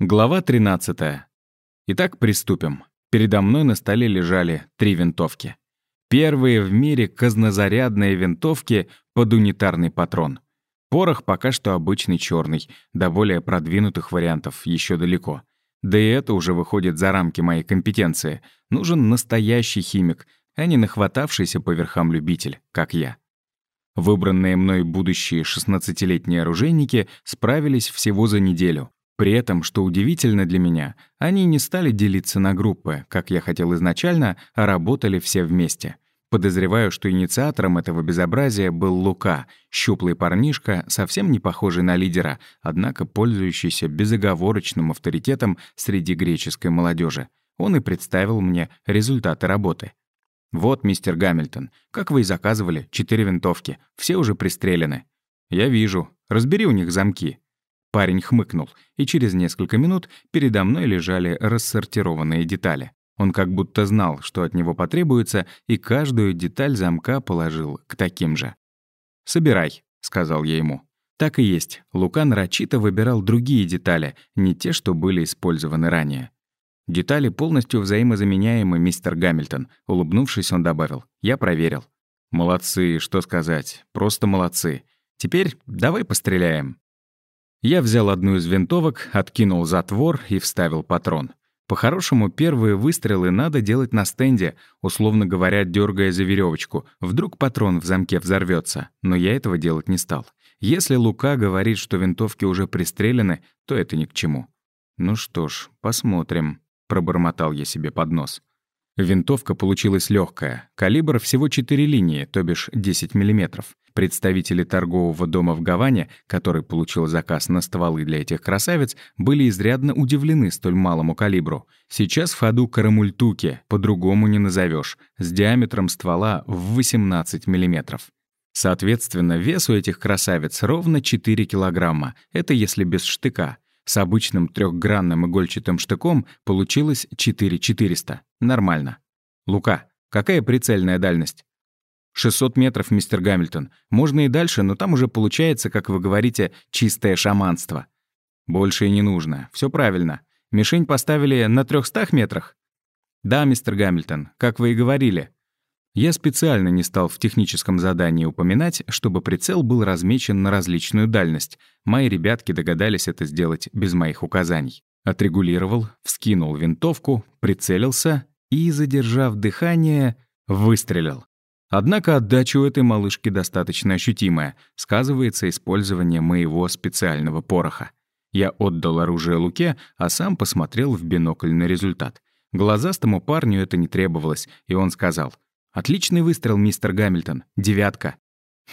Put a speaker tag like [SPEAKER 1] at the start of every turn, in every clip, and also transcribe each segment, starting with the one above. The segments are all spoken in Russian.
[SPEAKER 1] Глава 13. Итак, приступим. Передо мной на столе лежали три винтовки. Первые в мире казнозарядные винтовки под унитарный патрон. Порох пока что обычный черный, до более продвинутых вариантов еще далеко. Да и это уже выходит за рамки моей компетенции. Нужен настоящий химик, а не нахватавшийся по верхам любитель, как я. Выбранные мной будущие 16-летние оружейники справились всего за неделю. При этом, что удивительно для меня, они не стали делиться на группы, как я хотел изначально, а работали все вместе. Подозреваю, что инициатором этого безобразия был Лука, щуплый парнишка, совсем не похожий на лидера, однако пользующийся безоговорочным авторитетом среди греческой молодежи. Он и представил мне результаты работы. «Вот, мистер Гамильтон, как вы и заказывали, четыре винтовки, все уже пристрелены». «Я вижу. Разбери у них замки», Парень хмыкнул, и через несколько минут передо мной лежали рассортированные детали. Он как будто знал, что от него потребуется, и каждую деталь замка положил к таким же. «Собирай», — сказал я ему. Так и есть. Лука нарочито выбирал другие детали, не те, что были использованы ранее. «Детали полностью взаимозаменяемы, мистер Гамильтон», — улыбнувшись, он добавил. «Я проверил». «Молодцы, что сказать. Просто молодцы. Теперь давай постреляем». Я взял одну из винтовок, откинул затвор и вставил патрон. По-хорошему, первые выстрелы надо делать на стенде, условно говоря, дергая за веревочку. Вдруг патрон в замке взорвется, но я этого делать не стал. Если Лука говорит, что винтовки уже пристрелены, то это ни к чему. «Ну что ж, посмотрим», — пробормотал я себе под нос. Винтовка получилась легкая, калибр всего 4 линии, то бишь 10 миллиметров. Представители торгового дома в Гаване, который получил заказ на стволы для этих красавиц, были изрядно удивлены столь малому калибру. Сейчас в ходу карамультуки, по-другому не назовешь, с диаметром ствола в 18 мм. Соответственно, вес у этих красавиц ровно 4 килограмма, это если без штыка. С обычным трехгранным игольчатым штыком получилось 4400. Нормально. Лука, какая прицельная дальность? 600 метров, мистер Гамильтон. Можно и дальше, но там уже получается, как вы говорите, чистое шаманство. Больше и не нужно. Все правильно. Мишень поставили на 300 метрах? Да, мистер Гамильтон, как вы и говорили. Я специально не стал в техническом задании упоминать, чтобы прицел был размечен на различную дальность. Мои ребятки догадались это сделать без моих указаний. Отрегулировал, вскинул винтовку, прицелился и, задержав дыхание, выстрелил. Однако отдача у этой малышки достаточно ощутимая, сказывается использование моего специального пороха. Я отдал оружие Луке, а сам посмотрел в бинокль на результат. Глазастому парню это не требовалось, и он сказал, «Отличный выстрел, мистер Гамильтон, девятка».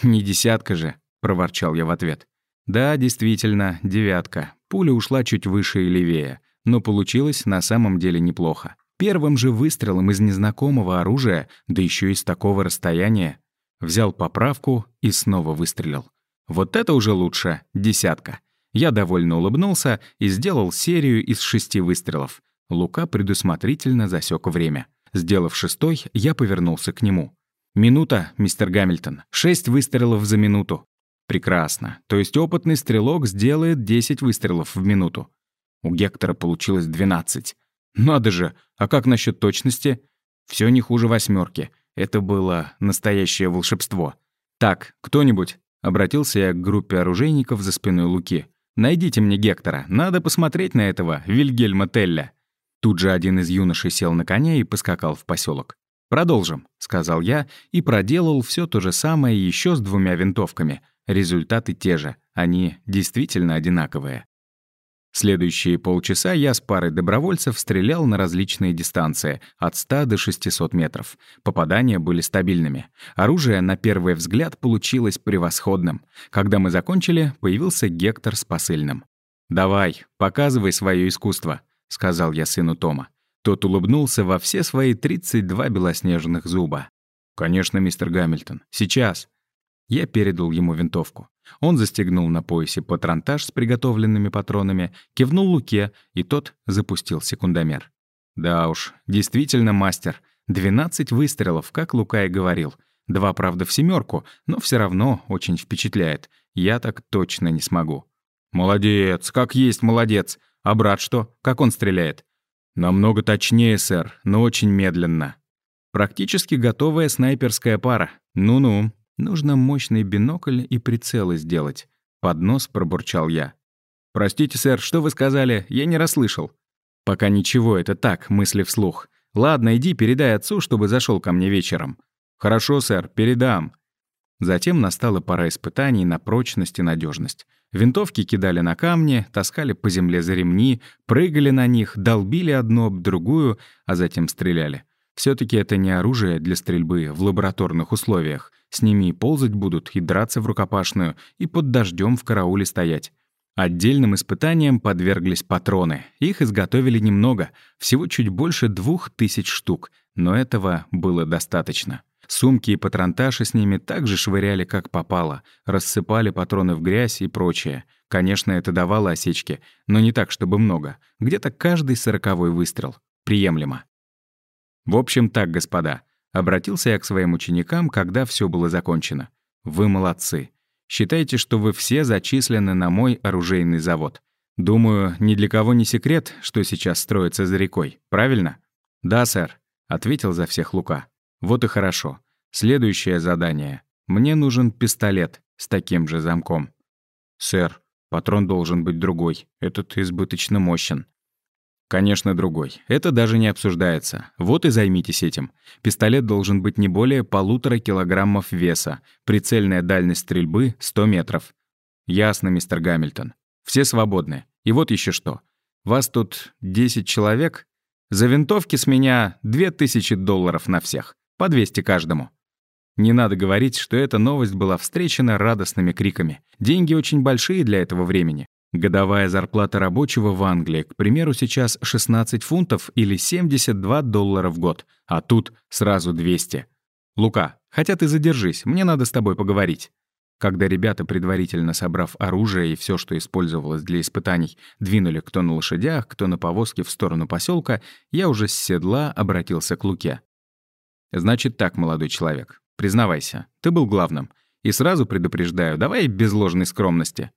[SPEAKER 1] «Не десятка же», — проворчал я в ответ. «Да, действительно, девятка. Пуля ушла чуть выше и левее, но получилось на самом деле неплохо. Первым же выстрелом из незнакомого оружия, да еще и с такого расстояния, взял поправку и снова выстрелил. Вот это уже лучше, десятка. Я довольно улыбнулся и сделал серию из шести выстрелов. Лука предусмотрительно засек время. Сделав шестой, я повернулся к нему. «Минута, мистер Гамильтон. Шесть выстрелов за минуту». «Прекрасно. То есть опытный стрелок сделает 10 выстрелов в минуту». У Гектора получилось 12. Надо же, а как насчет точности? Все не хуже восьмерки. Это было настоящее волшебство. Так, кто-нибудь, обратился я к группе оружейников за спиной Луки. Найдите мне Гектора, надо посмотреть на этого Вильгельма Телля. Тут же один из юношей сел на коня и поскакал в поселок. «Продолжим», — сказал я и проделал все то же самое еще с двумя винтовками. Результаты те же, они действительно одинаковые. Следующие полчаса я с парой добровольцев стрелял на различные дистанции, от 100 до 600 метров. Попадания были стабильными. Оружие, на первый взгляд, получилось превосходным. Когда мы закончили, появился Гектор с посыльным. «Давай, показывай свое искусство», — сказал я сыну Тома. Тот улыбнулся во все свои 32 белоснежных зуба. «Конечно, мистер Гамильтон. Сейчас». Я передал ему винтовку. Он застегнул на поясе патронтаж с приготовленными патронами, кивнул Луке, и тот запустил секундомер. Да уж, действительно мастер. 12 выстрелов, как Лука и говорил. Два, правда, в семерку, но все равно очень впечатляет. Я так точно не смогу. «Молодец, как есть молодец!» А брат что? Как он стреляет? Намного точнее, сэр, но очень медленно. Практически готовая снайперская пара. Ну-ну, нужно мощный бинокль и прицелы сделать. Под нос пробурчал я. «Простите, сэр, что вы сказали? Я не расслышал». «Пока ничего, это так, мысли вслух. Ладно, иди передай отцу, чтобы зашел ко мне вечером». «Хорошо, сэр, передам». Затем настала пора испытаний на прочность и надежность. Винтовки кидали на камни, таскали по земле за ремни, прыгали на них, долбили одну об другую, а затем стреляли. все таки это не оружие для стрельбы в лабораторных условиях. С ними и ползать будут, и драться в рукопашную, и под дождем в карауле стоять. Отдельным испытаниям подверглись патроны. Их изготовили немного, всего чуть больше двух тысяч штук, но этого было достаточно. Сумки и патронташи с ними также швыряли как попало, рассыпали патроны в грязь и прочее. Конечно, это давало осечки, но не так, чтобы много. Где-то каждый сороковой выстрел. Приемлемо. В общем так, господа. Обратился я к своим ученикам, когда все было закончено. Вы молодцы. Считайте, что вы все зачислены на мой оружейный завод. Думаю, ни для кого не секрет, что сейчас строится за рекой, правильно? Да, сэр, ответил за всех Лука. Вот и хорошо. Следующее задание. Мне нужен пистолет с таким же замком. Сэр, патрон должен быть другой. Этот избыточно мощен. Конечно, другой. Это даже не обсуждается. Вот и займитесь этим. Пистолет должен быть не более полутора килограммов веса. Прицельная дальность стрельбы — 100 метров. Ясно, мистер Гамильтон. Все свободны. И вот еще что. Вас тут 10 человек? За винтовки с меня 2000 долларов на всех. По 200 каждому. Не надо говорить, что эта новость была встречена радостными криками. Деньги очень большие для этого времени. Годовая зарплата рабочего в Англии, к примеру, сейчас 16 фунтов или 72 доллара в год, а тут сразу 200. «Лука, хотя ты задержись, мне надо с тобой поговорить». Когда ребята, предварительно собрав оружие и все, что использовалось для испытаний, двинули кто на лошадях, кто на повозке в сторону поселка, я уже с седла обратился к Луке. «Значит так, молодой человек, признавайся, ты был главным. И сразу предупреждаю, давай без ложной скромности.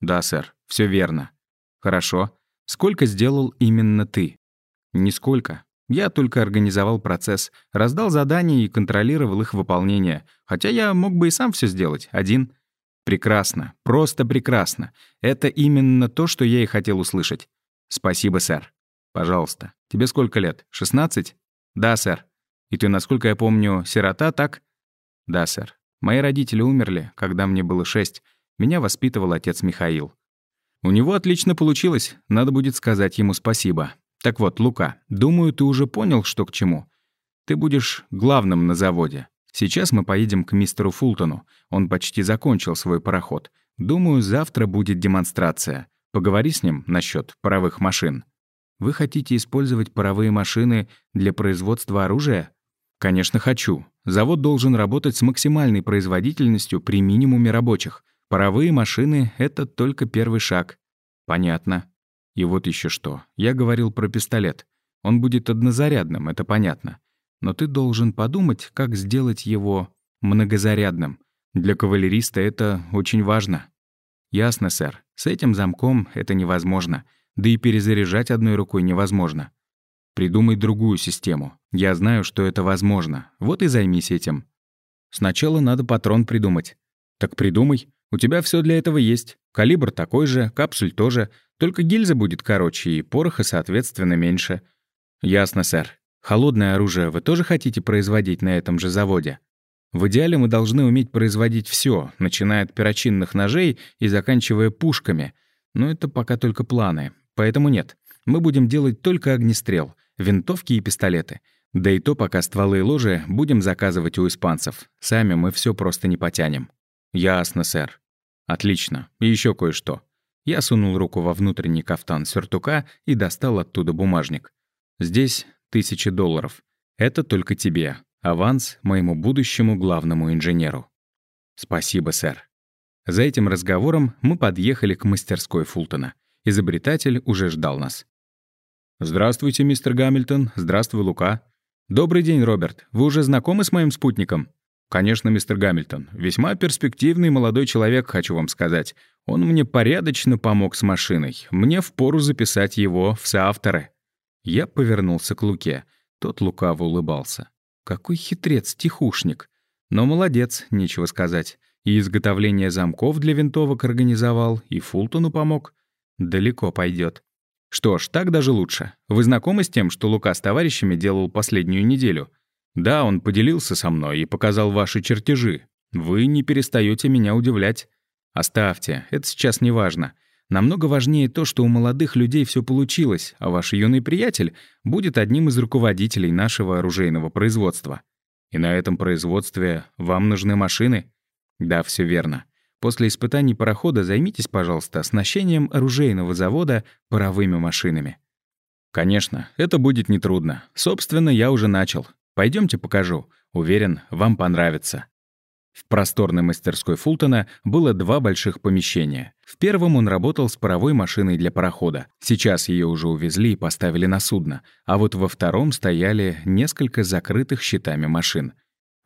[SPEAKER 1] «Да, сэр, все верно». «Хорошо. Сколько сделал именно ты?» «Нисколько. Я только организовал процесс, раздал задания и контролировал их выполнение. Хотя я мог бы и сам все сделать, один». «Прекрасно. Просто прекрасно. Это именно то, что я и хотел услышать». «Спасибо, сэр». «Пожалуйста. Тебе сколько лет? 16?» «Да, сэр». «И ты, насколько я помню, сирота, так?» «Да, сэр. Мои родители умерли, когда мне было шесть, меня воспитывал отец Михаил. У него отлично получилось, надо будет сказать ему спасибо. Так вот, Лука, думаю, ты уже понял, что к чему. Ты будешь главным на заводе. Сейчас мы поедем к мистеру Фултону. Он почти закончил свой пароход. Думаю, завтра будет демонстрация. Поговори с ним насчет паровых машин. Вы хотите использовать паровые машины для производства оружия? Конечно, хочу. Завод должен работать с максимальной производительностью при минимуме рабочих. Паровые машины — это только первый шаг. Понятно. И вот еще что. Я говорил про пистолет. Он будет однозарядным, это понятно. Но ты должен подумать, как сделать его многозарядным. Для кавалериста это очень важно. Ясно, сэр. С этим замком это невозможно. Да и перезаряжать одной рукой невозможно. Придумай другую систему. Я знаю, что это возможно. Вот и займись этим. Сначала надо патрон придумать. Так придумай. У тебя все для этого есть. Калибр такой же, капсуль тоже, только гильза будет короче и пороха, соответственно, меньше. Ясно, сэр. Холодное оружие вы тоже хотите производить на этом же заводе? В идеале мы должны уметь производить все, начиная от перочинных ножей и заканчивая пушками. Но это пока только планы. Поэтому нет. Мы будем делать только огнестрел, винтовки и пистолеты. Да и то пока стволы и ложи будем заказывать у испанцев. Сами мы все просто не потянем. «Ясно, сэр». «Отлично. И еще кое-что». Я сунул руку во внутренний кафтан сюртука и достал оттуда бумажник. «Здесь тысячи долларов. Это только тебе. Аванс моему будущему главному инженеру». «Спасибо, сэр». За этим разговором мы подъехали к мастерской Фултона. Изобретатель уже ждал нас. «Здравствуйте, мистер Гамильтон. Здравствуй, Лука. Добрый день, Роберт. Вы уже знакомы с моим спутником?» «Конечно, мистер Гамильтон. Весьма перспективный молодой человек, хочу вам сказать. Он мне порядочно помог с машиной. Мне впору записать его в соавторы». Я повернулся к Луке. Тот лукаво улыбался. «Какой хитрец-тихушник. Но молодец, нечего сказать. И изготовление замков для винтовок организовал, и Фултону помог. Далеко пойдет. Что ж, так даже лучше. Вы знакомы с тем, что Лука с товарищами делал последнюю неделю?» Да, он поделился со мной и показал ваши чертежи. Вы не перестаете меня удивлять. Оставьте, это сейчас не важно. Намного важнее то, что у молодых людей все получилось, а ваш юный приятель будет одним из руководителей нашего оружейного производства. И на этом производстве вам нужны машины? Да, все верно. После испытаний парохода займитесь, пожалуйста, оснащением оружейного завода паровыми машинами. Конечно, это будет нетрудно. Собственно, я уже начал. Пойдемте покажу. Уверен, вам понравится». В просторной мастерской Фултона было два больших помещения. В первом он работал с паровой машиной для парохода. Сейчас ее уже увезли и поставили на судно. А вот во втором стояли несколько закрытых щитами машин.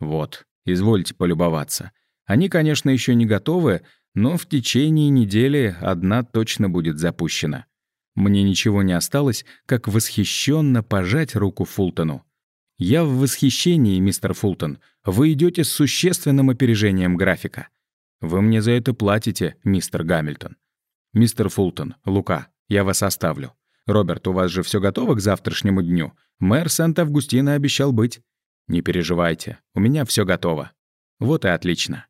[SPEAKER 1] Вот, извольте полюбоваться. Они, конечно, еще не готовы, но в течение недели одна точно будет запущена. Мне ничего не осталось, как восхищенно пожать руку Фултону. «Я в восхищении, мистер Фултон. Вы идете с существенным опережением графика. Вы мне за это платите, мистер Гамильтон. Мистер Фултон, Лука, я вас оставлю. Роберт, у вас же все готово к завтрашнему дню? Мэр Санта-Августина обещал быть. Не переживайте, у меня все готово. Вот и отлично.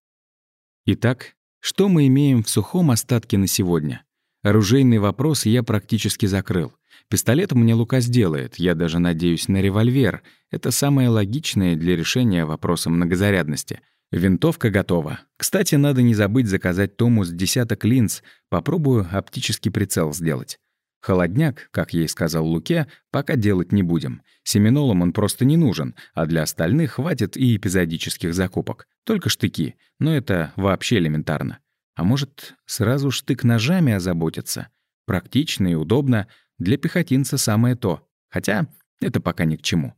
[SPEAKER 1] Итак, что мы имеем в сухом остатке на сегодня? Оружейный вопрос я практически закрыл. Пистолет мне Лука сделает, я даже надеюсь на револьвер. Это самое логичное для решения вопроса многозарядности. Винтовка готова. Кстати, надо не забыть заказать Тому с десяток линз. Попробую оптический прицел сделать. Холодняк, как и сказал Луке, пока делать не будем. Семинолам он просто не нужен, а для остальных хватит и эпизодических закупок. Только штыки, но это вообще элементарно. А может, сразу штык ножами озаботиться? Практично и удобно, для пехотинца самое то. Хотя это пока ни к чему.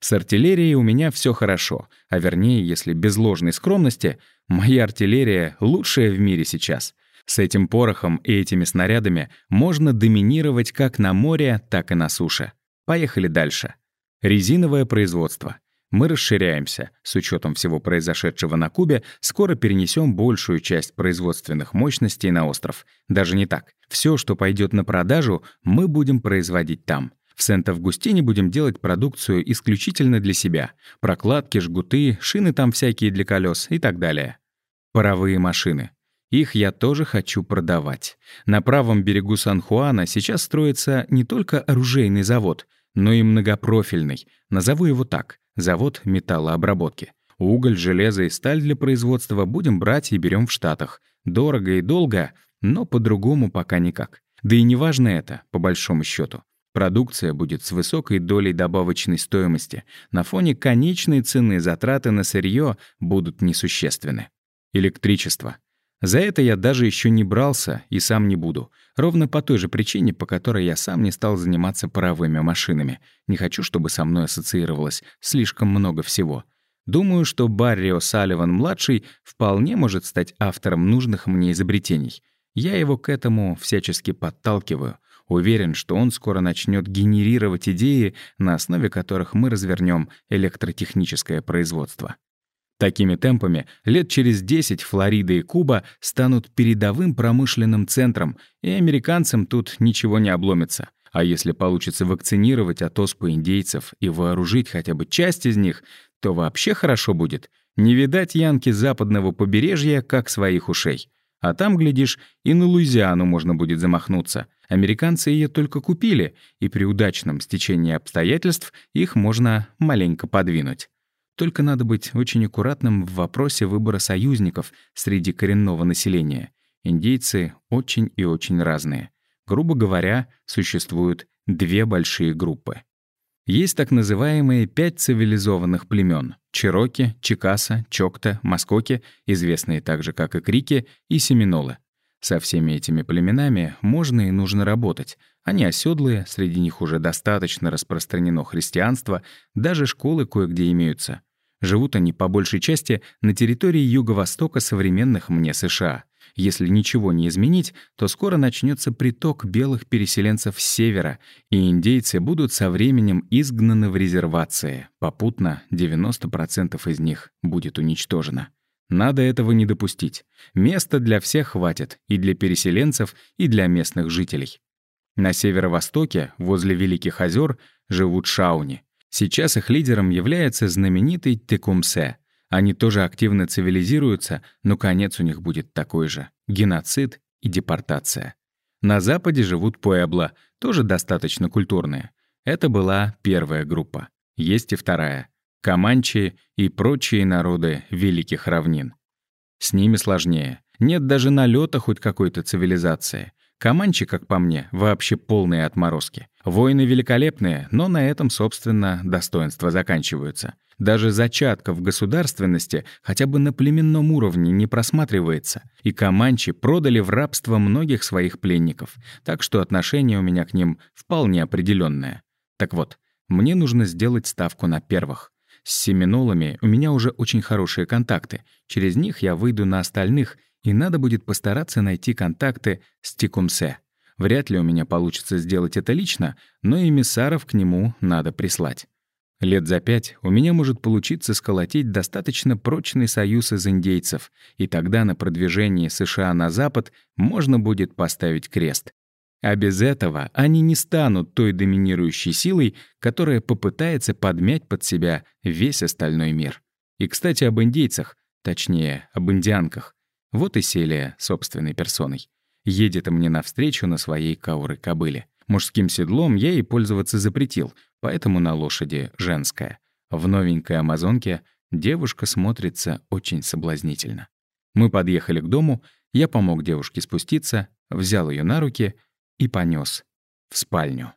[SPEAKER 1] С артиллерией у меня все хорошо, а вернее, если без ложной скромности, моя артиллерия лучшая в мире сейчас. С этим порохом и этими снарядами можно доминировать как на море, так и на суше. Поехали дальше. Резиновое производство. Мы расширяемся. С учетом всего произошедшего на Кубе, скоро перенесем большую часть производственных мощностей на остров. Даже не так. Все, что пойдет на продажу, мы будем производить там. В Сент-Августине будем делать продукцию исключительно для себя. Прокладки, жгуты, шины там всякие для колес и так далее. Паровые машины. Их я тоже хочу продавать. На правом берегу Сан-Хуана сейчас строится не только оружейный завод, но и многопрофильный. Назову его так — завод металлообработки. Уголь, железо и сталь для производства будем брать и берем в Штатах. Дорого и долго, но по-другому пока никак. Да и не важно это, по большому счету. Продукция будет с высокой долей добавочной стоимости. На фоне конечной цены затраты на сырье будут несущественны. Электричество. За это я даже еще не брался и сам не буду. Ровно по той же причине, по которой я сам не стал заниматься паровыми машинами. Не хочу, чтобы со мной ассоциировалось слишком много всего. Думаю, что Баррио Салливан-младший вполне может стать автором нужных мне изобретений. Я его к этому всячески подталкиваю. Уверен, что он скоро начнет генерировать идеи, на основе которых мы развернем электротехническое производство. Такими темпами лет через 10 Флорида и Куба станут передовым промышленным центром, и американцам тут ничего не обломится. А если получится вакцинировать от оспы индейцев и вооружить хотя бы часть из них, то вообще хорошо будет. Не видать янки западного побережья, как своих ушей. А там, глядишь, и на Луизиану можно будет замахнуться. Американцы ее только купили, и при удачном стечении обстоятельств их можно маленько подвинуть. Только надо быть очень аккуратным в вопросе выбора союзников среди коренного населения. Индейцы очень и очень разные. Грубо говоря, существуют две большие группы. Есть так называемые пять цивилизованных племен — Чироки, Чикаса, Чокта, Маскоки, известные также как и Крики, и Семинолы. Со всеми этими племенами можно и нужно работать. Они оседлые, среди них уже достаточно распространено христианство, даже школы кое-где имеются. Живут они по большей части на территории юго-востока современных мне США. Если ничего не изменить, то скоро начнется приток белых переселенцев с севера, и индейцы будут со временем изгнаны в резервации. Попутно 90% из них будет уничтожено. Надо этого не допустить. Места для всех хватит, и для переселенцев, и для местных жителей. На северо-востоке, возле Великих озер, живут шауни. Сейчас их лидером является знаменитый Текумсе. Они тоже активно цивилизируются, но конец у них будет такой же — геноцид и депортация. На западе живут Пуэбло, тоже достаточно культурные. Это была первая группа. Есть и вторая — Каманчи и прочие народы Великих Равнин. С ними сложнее. Нет даже налета хоть какой-то цивилизации. Команчи, как по мне, вообще полные отморозки. Воины великолепные, но на этом, собственно, достоинства заканчиваются. Даже зачатков государственности хотя бы на племенном уровне не просматривается. И команчи продали в рабство многих своих пленников, так что отношение у меня к ним вполне определенное. Так вот, мне нужно сделать ставку на первых. С семинолами у меня уже очень хорошие контакты. Через них я выйду на остальных и надо будет постараться найти контакты с Тикумсе. Вряд ли у меня получится сделать это лично, но эмиссаров к нему надо прислать. Лет за пять у меня может получиться сколотить достаточно прочный союз из индейцев, и тогда на продвижении США на запад можно будет поставить крест. А без этого они не станут той доминирующей силой, которая попытается подмять под себя весь остальной мир. И, кстати, об индейцах, точнее, об индианках. Вот и Селия собственной персоной. Едет мне навстречу на своей кауры-кобыле. Мужским седлом я ей пользоваться запретил, поэтому на лошади женская. В новенькой амазонке девушка смотрится очень соблазнительно. Мы подъехали к дому, я помог девушке спуститься, взял ее на руки и понес в спальню.